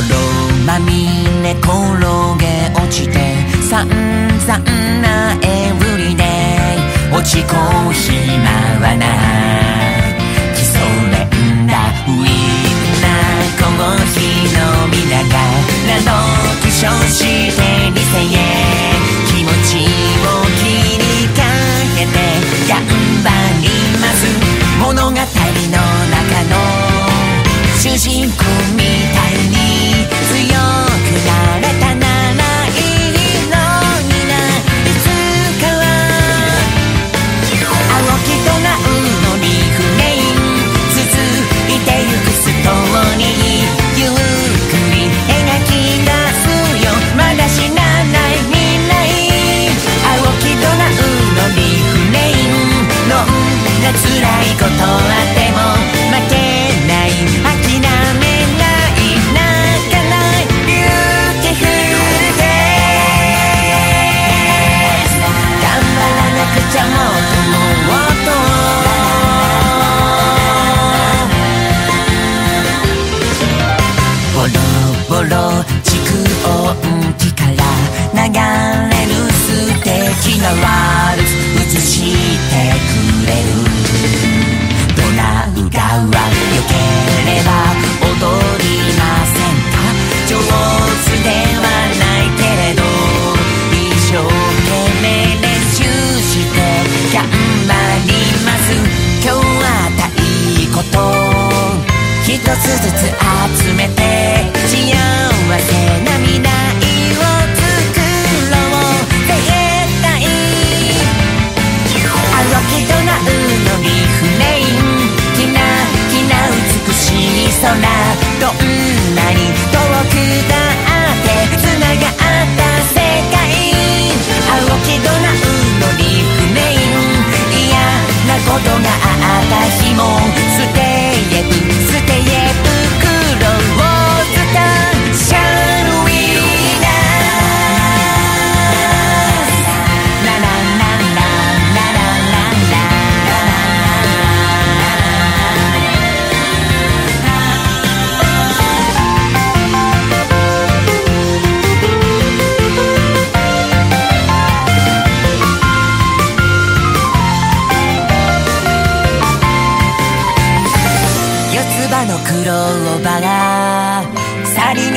泥まみれ転げ落ちて散々なエブリデイ落ち込む暇はない。基礎連打ウィンナーこのひのみながらの苦笑し一つずつ集めて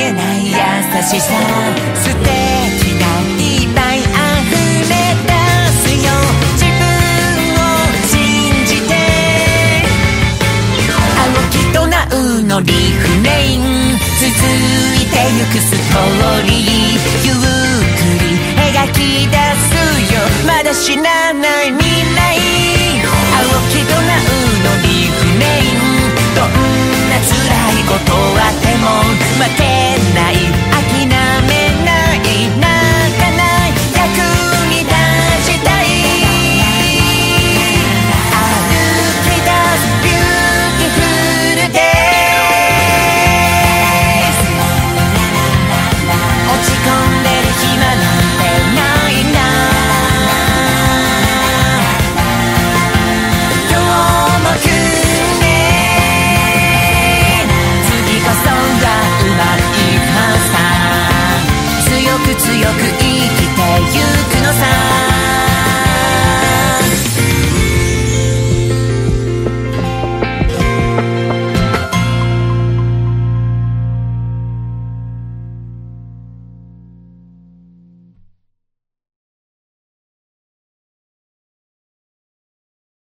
げない優しさ素敵ないっぱい溢れ出すよ自分を信じて青きとなうのリフレイン続いてゆくストーリーゆっくり描き出すよまだしない